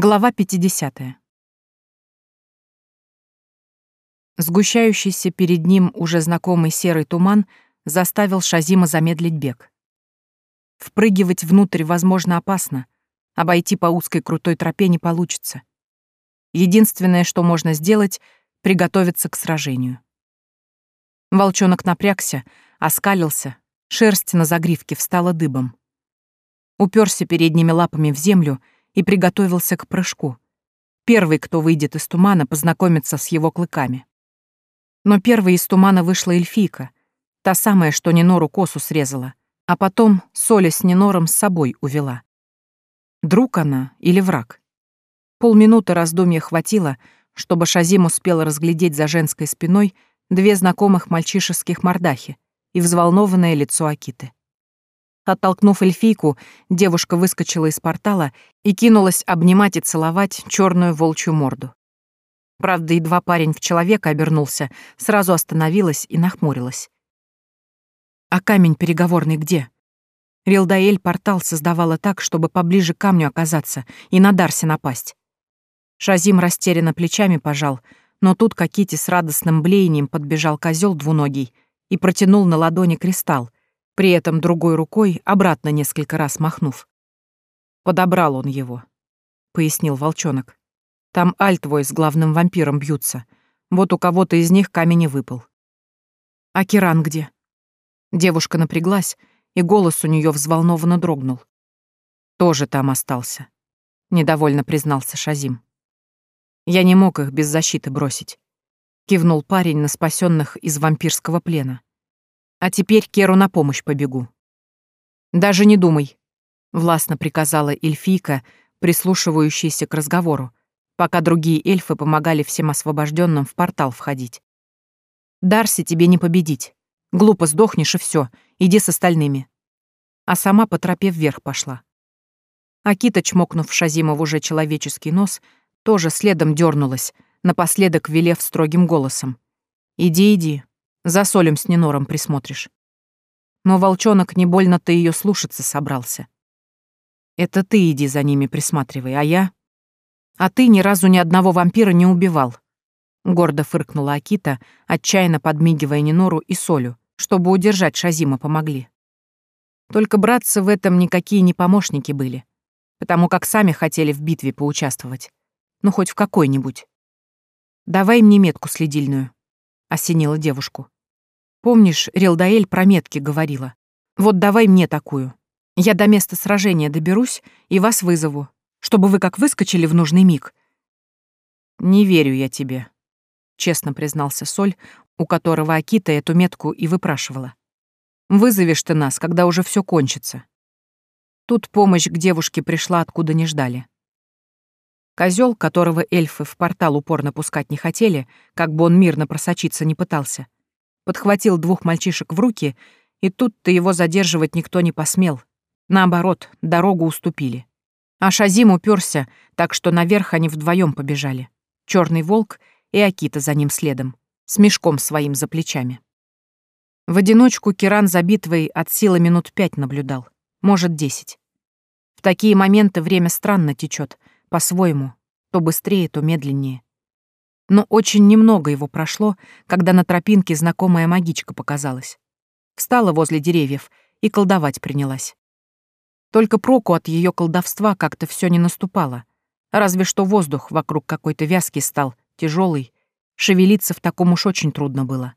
Глава 50. Сгущающийся перед ним уже знакомый серый туман заставил Шазима замедлить бег. Впрыгивать внутрь, возможно, опасно, обойти по узкой крутой тропе не получится. Единственное, что можно сделать — приготовиться к сражению. Волчонок напрягся, оскалился, шерсть на загривке встала дыбом. Уперся передними лапами в землю — и приготовился к прыжку. Первый, кто выйдет из тумана, познакомится с его клыками. Но первой из тумана вышла эльфийка, та самая, что Нинору косу срезала, а потом Соля с Нинором с собой увела. Друг она или враг? Полминуты раздумья хватило, чтобы Шазим успел разглядеть за женской спиной две знакомых мальчишеских мордахи и взволнованное лицо Акиты. Оттолкнув эльфийку, девушка выскочила из портала и кинулась обнимать и целовать черную волчью морду. Правда, едва парень в человека обернулся, сразу остановилась и нахмурилась. «А камень переговорный где?» Рилдаэль портал создавала так, чтобы поближе к камню оказаться и на Дарсе напасть. Шазим растерянно плечами пожал, но тут Кокити с радостным блеянием подбежал козел двуногий и протянул на ладони кристалл, при этом другой рукой обратно несколько раз махнув. «Подобрал он его», — пояснил волчонок. «Там Аль твой с главным вампиром бьются. Вот у кого-то из них камень и выпал». «А Киран где?» Девушка напряглась, и голос у нее взволнованно дрогнул. «Тоже там остался», — недовольно признался Шазим. «Я не мог их без защиты бросить», — кивнул парень на спасенных из вампирского плена. А теперь Керу на помощь побегу. Даже не думай, властно приказала эльфийка, прислушивающаяся к разговору, пока другие эльфы помогали всем освобожденным в портал входить. Дарси тебе не победить. Глупо сдохнешь и все. Иди с остальными. А сама по тропе вверх пошла. Акита, чмокнув Шазима в уже человеческий нос, тоже следом дернулась, напоследок велев строгим голосом. «Иди, иди, за Солем с Нинором присмотришь. Но волчонок не больно-то ее слушаться собрался. Это ты иди за ними присматривай, а я... А ты ни разу ни одного вампира не убивал. Гордо фыркнула Акита, отчаянно подмигивая Нинору и Солю, чтобы удержать Шазима помогли. Только братцы в этом никакие не помощники были, потому как сами хотели в битве поучаствовать. Ну, хоть в какой-нибудь. «Давай мне метку следильную», — осенила девушку. Помнишь, Рилдаэль про метки говорила? Вот давай мне такую. Я до места сражения доберусь и вас вызову, чтобы вы как выскочили в нужный миг. Не верю я тебе, честно признался Соль, у которого Акита эту метку и выпрашивала. Вызовешь ты нас, когда уже все кончится. Тут помощь к девушке пришла, откуда не ждали. Козел, которого эльфы в портал упорно пускать не хотели, как бы он мирно просочиться не пытался, подхватил двух мальчишек в руки, и тут-то его задерживать никто не посмел. Наоборот, дорогу уступили. А Шазим уперся, так что наверх они вдвоем побежали. Черный волк и Акита за ним следом, с мешком своим за плечами. В одиночку Киран за битвой от силы минут пять наблюдал, может, десять. В такие моменты время странно течет, по-своему, то быстрее, то медленнее. Но очень немного его прошло, когда на тропинке знакомая магичка показалась. Встала возле деревьев и колдовать принялась. Только проку от ее колдовства как-то все не наступало. Разве что воздух вокруг какой-то вязки стал, тяжелый. Шевелиться в таком уж очень трудно было.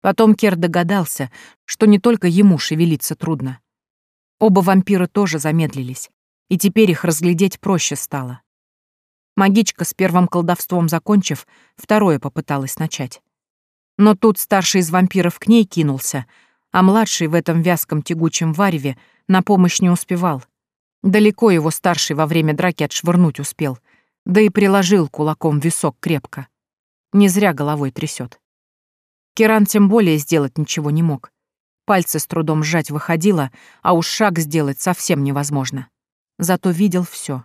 Потом Кер догадался, что не только ему шевелиться трудно. Оба вампира тоже замедлились, и теперь их разглядеть проще стало. Магичка, с первым колдовством закончив, второе попыталась начать. Но тут старший из вампиров к ней кинулся, а младший в этом вязком тягучем вареве на помощь не успевал. Далеко его старший во время драки отшвырнуть успел, да и приложил кулаком висок крепко. Не зря головой трясет. Керан тем более сделать ничего не мог. Пальцы с трудом сжать выходило, а уж шаг сделать совсем невозможно. Зато видел все.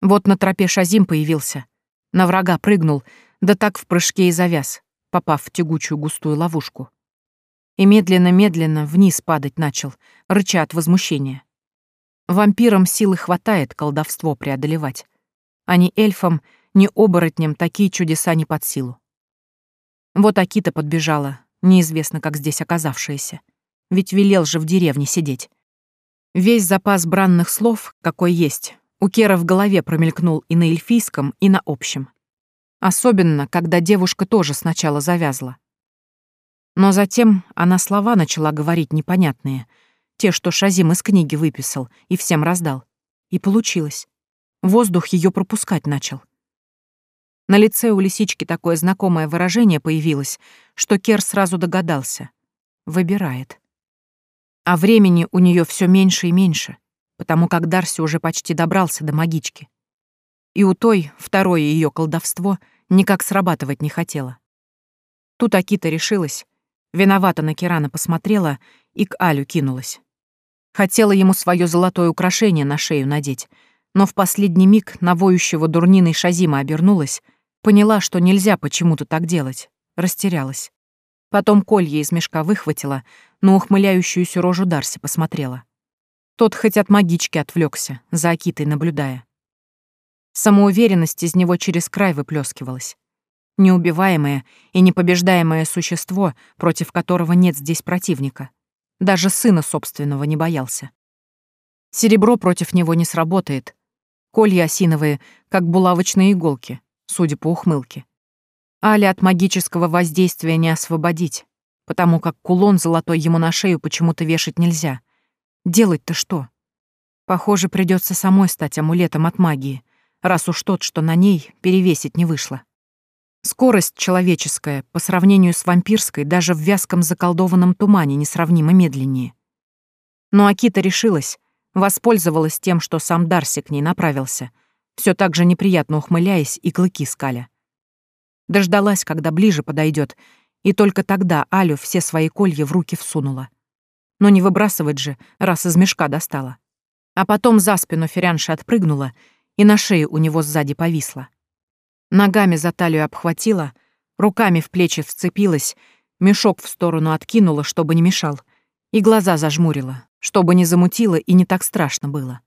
Вот на тропе Шазим появился. На врага прыгнул, да так в прыжке и завяз, попав в тягучую густую ловушку. И медленно-медленно вниз падать начал, рыча от возмущения. Вампирам силы хватает колдовство преодолевать, а ни эльфам, ни оборотням такие чудеса не под силу. Вот Акита подбежала, неизвестно как здесь оказавшаяся. Ведь велел же в деревне сидеть. Весь запас бранных слов, какой есть, у Кера в голове промелькнул и на эльфийском, и на общем. Особенно, когда девушка тоже сначала завязла. Но затем она слова начала говорить непонятные, те, что Шазим из книги выписал и всем раздал. И получилось. Воздух ее пропускать начал. На лице у лисички такое знакомое выражение появилось, что Кер сразу догадался. Выбирает. А времени у нее все меньше и меньше, потому как Дарси уже почти добрался до магички. И у той второе ее колдовство никак срабатывать не хотело. Тут Акита решилась, виновата на Кирана посмотрела и к Алю кинулась. Хотела ему свое золотое украшение на шею надеть, но в последний миг на воющего дурниной Шазима обернулась, поняла, что нельзя почему-то так делать, растерялась. Потом колье из мешка выхватила, но ухмыляющуюся рожу Дарси посмотрела. Тот хоть от магички отвлекся, за Акитой наблюдая. Самоуверенность из него через край выплескивалась. Неубиваемое и непобеждаемое существо, против которого нет здесь противника. Даже сына собственного не боялся. Серебро против него не сработает. Колья осиновые, как булавочные иголки, судя по ухмылке. Аля от магического воздействия не освободить, потому как кулон золотой ему на шею почему-то вешать нельзя. Делать-то что? Похоже, придется самой стать амулетом от магии, раз уж тот, что на ней, перевесить не вышло. Скорость человеческая по сравнению с вампирской даже в вязком заколдованном тумане несравнимо медленнее. Но Акита решилась, воспользовалась тем, что сам Дарси к ней направился, все так же неприятно ухмыляясь и клыки скаля. Дождалась, когда ближе подойдет, и только тогда Алю все свои колья в руки всунула. Но не выбрасывать же, раз из мешка достала. А потом за спину Ферянша отпрыгнула и на шее у него сзади повисла. Ногами за талию обхватила, руками в плечи вцепилась, мешок в сторону откинула, чтобы не мешал, и глаза зажмурила, чтобы не замутило и не так страшно было.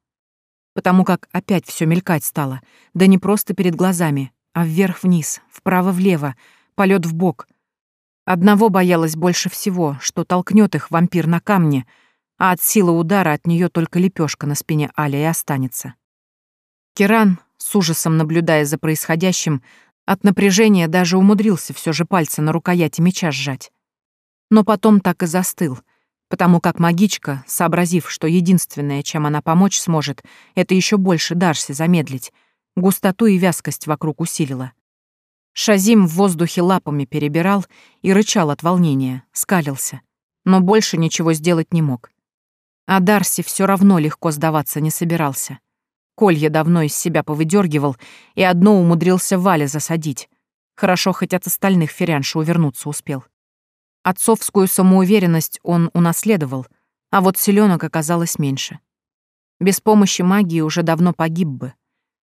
Потому как опять все мелькать стало, да не просто перед глазами, а вверх-вниз, вправо-влево, полет в бок. Одного боялась больше всего, что толкнет их вампир на камне, а от силы удара от нее только лепешка на спине Али и останется. Киран, с ужасом наблюдая за происходящим, от напряжения даже умудрился все же пальцы на рукояти меча сжать. Но потом так и застыл, потому как магичка, сообразив, что единственное, чем она помочь сможет, это еще больше Дарси замедлить, густоту и вязкость вокруг усилила. Шазим в воздухе лапами перебирал и рычал от волнения, скалился, но больше ничего сделать не мог. А Дарси все равно легко сдаваться не собирался. Колье давно из себя повыдергивал и одно умудрился Вале засадить. Хорошо, хоть от остальных ферянша увернуться успел. Отцовскую самоуверенность он унаследовал, а вот селенок оказалось меньше. Без помощи магии уже давно погиб бы.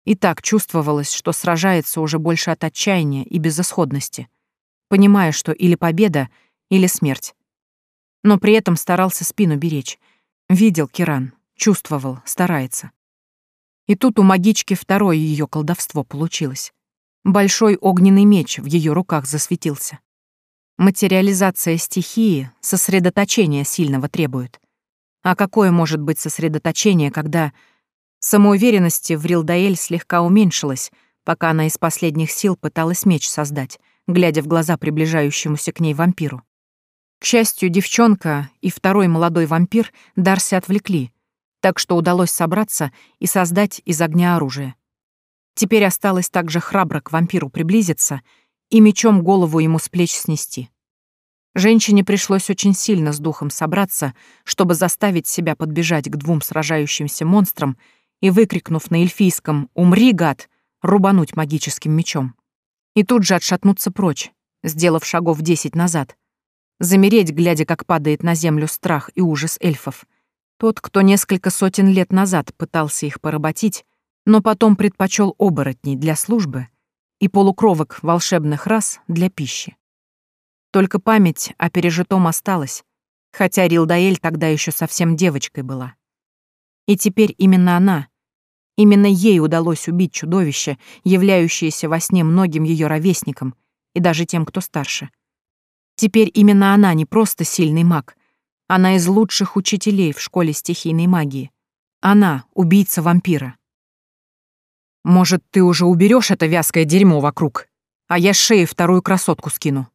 И так чувствовалось, что сражается уже больше от отчаяния и безысходности, понимая, что или победа, или смерть. Но при этом старался спину беречь. Видел Киран, чувствовал, старается. И тут у магички второе ее колдовство получилось. Большой огненный меч в ее руках засветился. Материализация стихии сосредоточения сильного требует. А какое может быть сосредоточение, когда самоуверенности в Рилдаэль слегка уменьшилась, пока она из последних сил пыталась меч создать, глядя в глаза приближающемуся к ней вампиру? К счастью, девчонка и второй молодой вампир Дарси отвлекли, так что удалось собраться и создать из огня оружие. Теперь осталось также храбро к вампиру приблизиться и мечом голову ему с плеч снести. Женщине пришлось очень сильно с духом собраться, чтобы заставить себя подбежать к двум сражающимся монстрам и, выкрикнув на эльфийском «Умри, гад!», рубануть магическим мечом. И тут же отшатнуться прочь, сделав шагов десять назад. Замереть, глядя, как падает на землю страх и ужас эльфов — тот, кто несколько сотен лет назад пытался их поработить, но потом предпочел оборотней для службы и полукровок волшебных рас для пищи. Только память о пережитом осталась, хотя Рилдаэль тогда еще совсем девочкой была. И теперь именно она, Именно ей удалось убить чудовище, являющееся во сне многим ее ровесникам и даже тем, кто старше. Теперь именно она не просто сильный маг. Она из лучших учителей в школе стихийной магии. Она — убийца вампира. «Может, ты уже уберешь это вязкое дерьмо вокруг, а я с шеи вторую красотку скину?»